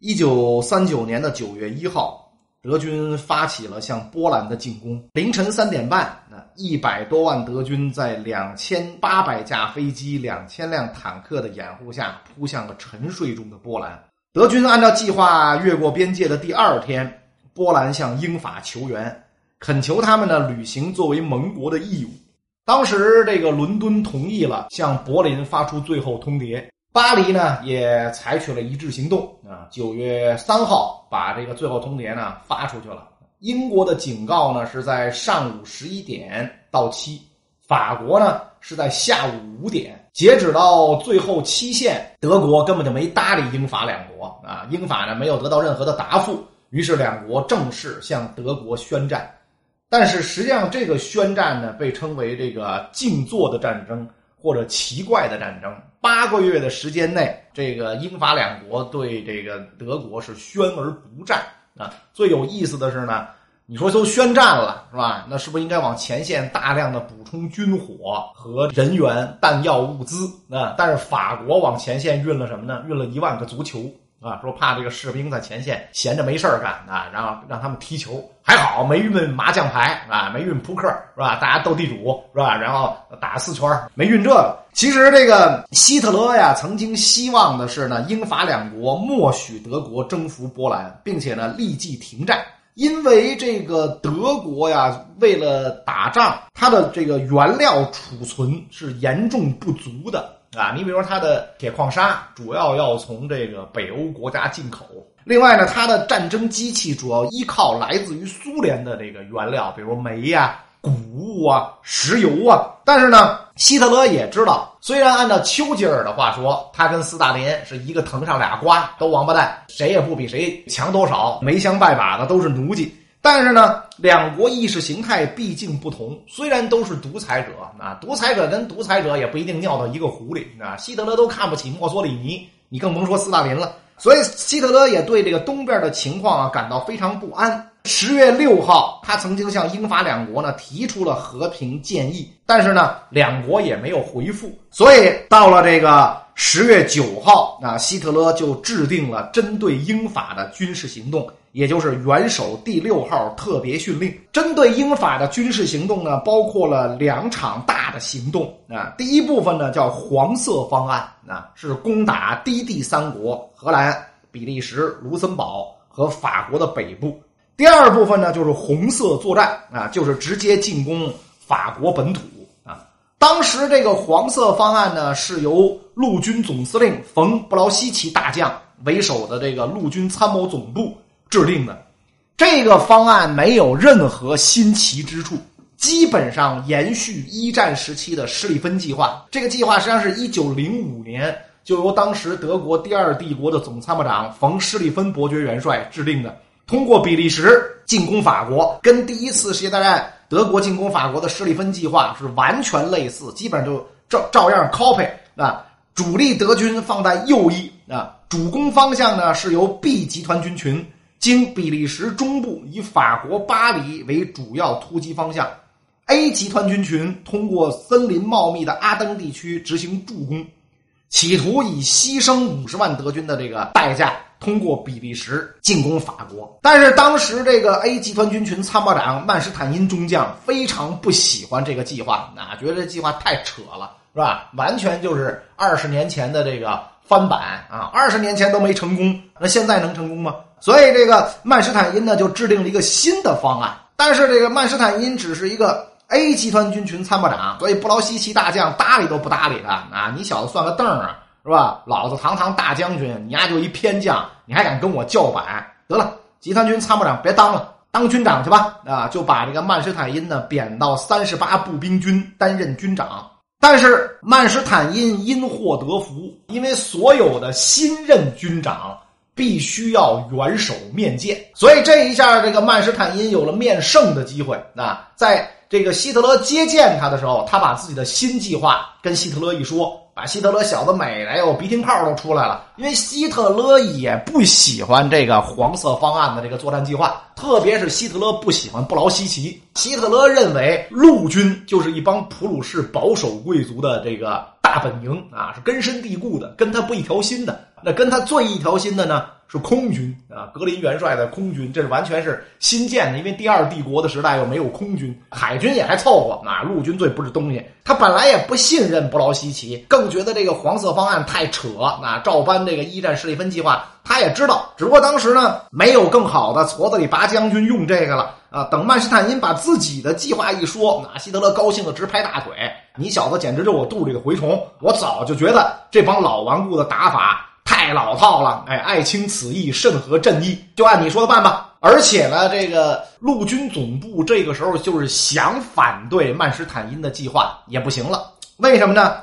一九三九年的九月一号，德军发起了向波兰的进攻。凌晨三点半，那一百多万德军在两千八百架飞机、两千辆坦克的掩护下，扑向了沉睡中的波兰。德军按照计划越过边界的第二天，波兰向英法求援，恳求他们呢履行作为盟国的义务。当时，这个伦敦同意了向柏林发出最后通牒。巴黎呢也采取了一致行动啊，九月三号把这个最后通牒呢发出去了。英国的警告呢是在上午十一点到期，法国呢是在下午五点。截止到最后期限，德国根本就没搭理英法两国啊，英法呢没有得到任何的答复，于是两国正式向德国宣战。但是实际上，这个宣战呢被称为这个静坐的战争。或者奇怪的战争，八个月的时间内，这个英法两国对这个德国是宣而不战啊。最有意思的是呢，你说都宣战了是吧？那是不是应该往前线大量的补充军火和人员、弹药、物资啊？但是法国往前线运了什么呢？运了一万个足球。啊，说怕这个士兵在前线闲着没事干啊，然后让他们踢球，还好没运麻将牌啊，没运扑克是吧？大家斗地主是吧？然后打四圈没运这个。其实这个希特勒呀，曾经希望的是呢，英法两国默许德国征服波兰，并且呢立即停战，因为这个德国呀，为了打仗，它的这个原料储存是严重不足的。啊，你比如说它的铁矿砂主要要从这个北欧国家进口，另外呢，它的战争机器主要依靠来自于苏联的这个原料，比如煤呀、谷物啊、石油啊。但是呢，希特勒也知道，虽然按照丘吉尔的话说，他跟斯大林是一个藤上俩瓜，都王八蛋，谁也不比谁强多少，没相拜把的都是奴隶。但是呢，两国意识形态毕竟不同，虽然都是独裁者，啊，独裁者跟独裁者也不一定尿到一个壶里，啊，希特勒都看不起墨索里尼，你更甭说斯大林了。所以希特勒也对这个东边的情况啊感到非常不安。十月六号，他曾经向英法两国呢提出了和平建议，但是呢，两国也没有回复。所以到了这个十月九号，啊，希特勒就制定了针对英法的军事行动。也就是元首第六号特别训令，针对英法的军事行动呢，包括了两场大的行动啊。第一部分呢叫黄色方案啊，是攻打低地三国——荷兰、比利时、卢森堡和法国的北部。第二部分呢就是红色作战啊，就是直接进攻法国本土。当时这个黄色方案呢，是由陆军总司令冯布劳希奇大将为首的这个陆军参谋总部。制定的这个方案没有任何新奇之处，基本上延续一战时期的施里芬计划。这个计划实际上是一九零五年就由当时德国第二帝国的总参谋长冯施里芬伯爵元帅制定的，通过比利时进攻法国，跟第一次世界大战德国进攻法国的施里芬计划是完全类似，基本上就照照样 copy 啊。主力德军放在右翼啊，主攻方向呢是由 B 集团军群。经比利时中部以法国巴黎为主要突击方向，A 集团军群通过森林茂密的阿登地区执行助攻，企图以牺牲五十万德军的这个代价通过比利时进攻法国。但是当时这个 A 集团军群参谋长曼施坦因中将非常不喜欢这个计划，啊，觉得这计划太扯了，是吧？完全就是二十年前的这个翻版啊！二十年前都没成功，那现在能成功吗？所以，这个曼施坦因呢就制定了一个新的方案，但是这个曼施坦因只是一个 A 集团军群参谋长，所以布劳希奇大将搭理都不搭理他啊！你小子算个凳儿啊，是吧？老子堂堂大将军，你丫就一偏将，你还敢跟我叫板？得了，集团军参谋长别当了，当军长去吧！啊，就把这个曼施坦因呢贬到三十八步兵军担任军长。但是曼施坦因因祸得福，因为所有的新任军长。必须要元首面见，所以这一下，这个曼施坦因有了面圣的机会。那在这个希特勒接见他的时候，他把自己的新计划跟希特勒一说，把希特勒小子美的哟，鼻涕泡都出来了。因为希特勒也不喜欢这个黄色方案的这个作战计划，特别是希特勒不喜欢布劳希奇。希特勒认为陆军就是一帮普鲁士保守贵族的这个大本营啊，是根深蒂固的，跟他不一条心的。那跟他最一条心的呢，是空军啊，格林元帅的空军，这是完全是新建的，因为第二帝国的时代又没有空军，海军也还凑合啊，陆军最不是东西。他本来也不信任布劳希奇，更觉得这个黄色方案太扯啊，照搬这个一战势力分计划，他也知道，只不过当时呢没有更好的矬子里拔将军用这个了啊。等曼施坦因把自己的计划一说，那希特勒高兴的直拍大腿，你小子简直就我肚里的蛔虫，我早就觉得这帮老顽固的打法。太老套了，哎，爱卿此意甚合朕意，就按你说的办吧。而且呢，这个陆军总部这个时候就是想反对曼施坦因的计划也不行了，为什么呢？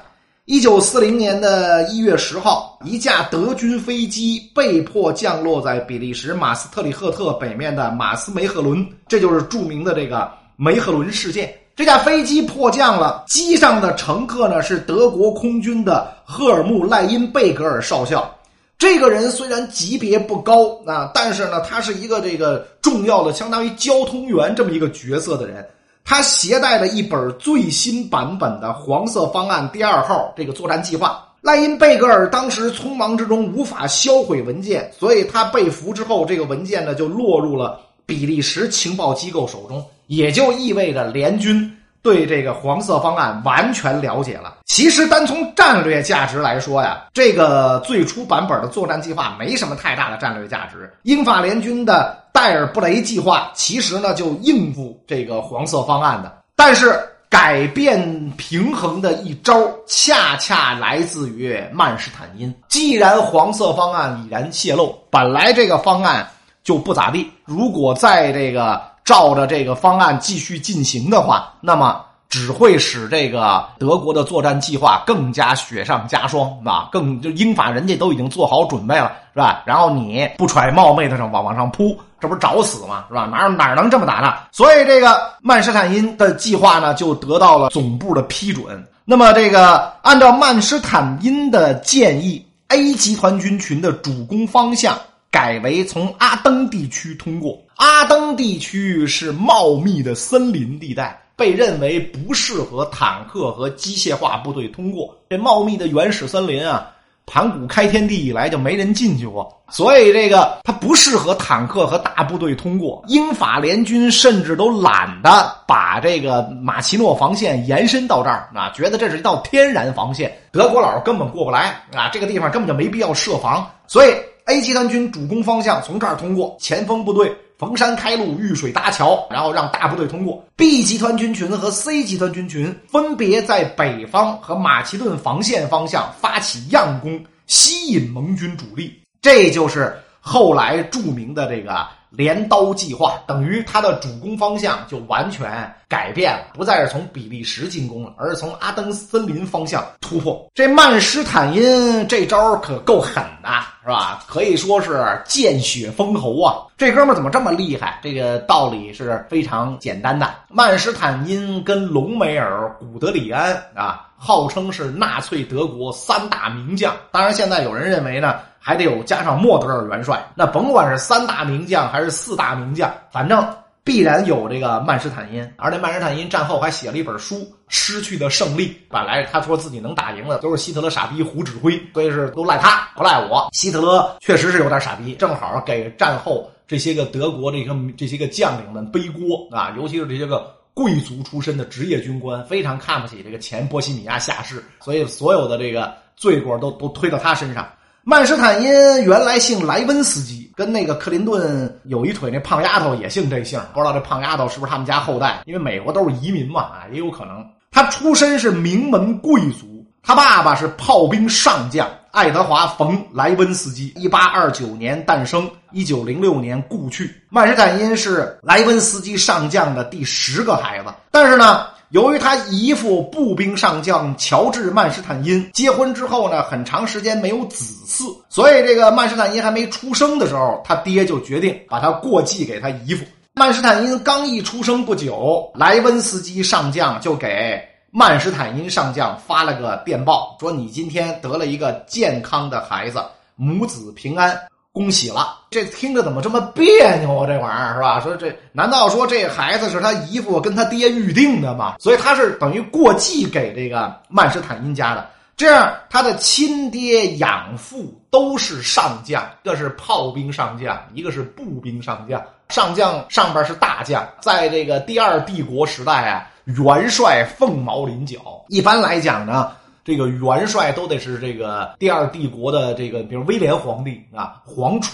一九四零年的一月十号，一架德军飞机被迫降落在比利时马斯特里赫特北面的马斯梅赫伦，这就是著名的这个梅赫伦事件。这架飞机迫降了，机上的乘客呢是德国空军的赫尔穆赖因贝格尔少校。这个人虽然级别不高啊，但是呢，他是一个这个重要的，相当于交通员这么一个角色的人。他携带了一本最新版本的黄色方案第二号这个作战计划。赖因贝格尔当时匆忙之中无法销毁文件，所以他被俘之后，这个文件呢就落入了比利时情报机构手中，也就意味着联军。对这个黄色方案完全了解了。其实单从战略价值来说呀，这个最初版本的作战计划没什么太大的战略价值。英法联军的戴尔布雷计划其实呢就应付这个黄色方案的，但是改变平衡的一招恰恰来自于曼施坦因。既然黄色方案已然泄露，本来这个方案就不咋地，如果在这个。照着这个方案继续进行的话，那么只会使这个德国的作战计划更加雪上加霜，啊，更就英法人家都已经做好准备了，是吧？然后你不揣冒昧的上往往上扑，这不是找死吗？是吧？哪哪能这么打呢？所以这个曼施坦因的计划呢，就得到了总部的批准。那么这个按照曼施坦因的建议，A 集团军群的主攻方向。改为从阿登地区通过。阿登地区是茂密的森林地带，被认为不适合坦克和机械化部队通过。这茂密的原始森林啊，盘古开天地以来就没人进去过，所以这个它不适合坦克和大部队通过。英法联军甚至都懒得把这个马奇诺防线延伸到这儿啊，觉得这是一道天然防线，德国佬根本过不来啊，这个地方根本就没必要设防，所以。A 集团军主攻方向从这儿通过，前锋部队逢山开路，遇水搭桥，然后让大部队通过。B 集团军群和 C 集团军群分别在北方和马其顿防线方向发起佯攻，吸引盟军主力。这就是后来著名的这个。镰刀计划等于他的主攻方向就完全改变了，不再是从比利时进攻了，而是从阿登森林方向突破。这曼施坦因这招可够狠的，是吧？可以说是见血封喉啊！这哥们怎么这么厉害？这个道理是非常简单的。曼施坦因跟隆美尔、古德里安啊，号称是纳粹德国三大名将。当然，现在有人认为呢。还得有加上莫德尔元帅，那甭管是三大名将还是四大名将，反正必然有这个曼施坦因。而且曼施坦因战后还写了一本书《失去的胜利》，本来他说自己能打赢的都是希特勒傻逼胡指挥，所以是都赖他不赖我。希特勒确实是有点傻逼，正好给战后这些个德国这个这些个将领们背锅啊，尤其是这些个贵族出身的职业军官，非常看不起这个前波西米亚下士，所以所有的这个罪过都都推到他身上。曼施坦因原来姓莱温斯基，跟那个克林顿有一腿那胖丫头也姓这姓，不知道这胖丫头是不是他们家后代？因为美国都是移民嘛，啊，也有可能。他出身是名门贵族，他爸爸是炮兵上将爱德华·冯·莱温斯基，一八二九年诞生，一九零六年故去。曼施坦因是莱温斯基上将的第十个孩子，但是呢。由于他姨父步兵上将乔治·曼施坦因结婚之后呢，很长时间没有子嗣，所以这个曼施坦因还没出生的时候，他爹就决定把他过继给他姨父。曼施坦因刚一出生不久，莱温斯基上将就给曼施坦因上将发了个电报，说：“你今天得了一个健康的孩子，母子平安。”恭喜了，这听着怎么这么别扭啊？这玩意儿是吧？说这难道说这孩子是他姨父跟他爹预定的吗？所以他是等于过继给这个曼施坦因家的。这样他的亲爹养父都是上将，一个是炮兵上将，一个是步兵上将。上将上边是大将，在这个第二帝国时代啊，元帅凤毛麟角。一般来讲呢。这个元帅都得是这个第二帝国的这个，比如威廉皇帝啊，皇储，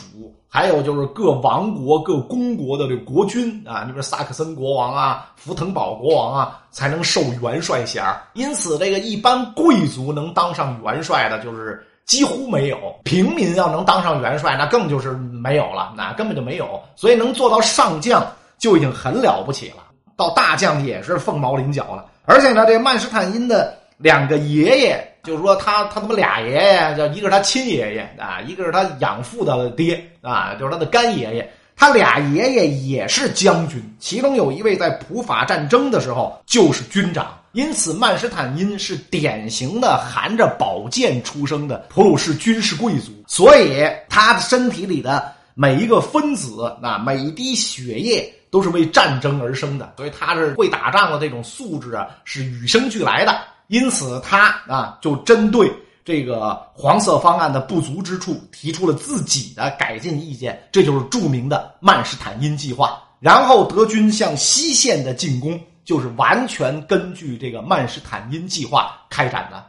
还有就是各王国、各公国的这个国君啊，你比如萨克森国王啊、福腾堡国王啊，才能受元帅衔因此，这个一般贵族能当上元帅的，就是几乎没有；平民要能当上元帅，那更就是没有了，那根本就没有。所以，能做到上将就已经很了不起了，到大将也是凤毛麟角了。而且呢，这曼施坦因的。两个爷爷，就是说他他他妈俩爷爷，叫一个是他亲爷爷啊，一个是他养父的爹啊，就是他的干爷爷。他俩爷爷也是将军，其中有一位在普法战争的时候就是军长。因此，曼施坦因是典型的含着宝剑出生的普鲁士军事贵族，所以他的身体里的每一个分子，啊每一滴血液都是为战争而生的，所以他是会打仗的这种素质啊，是与生俱来的。因此，他啊就针对这个黄色方案的不足之处，提出了自己的改进意见，这就是著名的曼施坦因计划。然后，德军向西线的进攻就是完全根据这个曼施坦因计划开展的。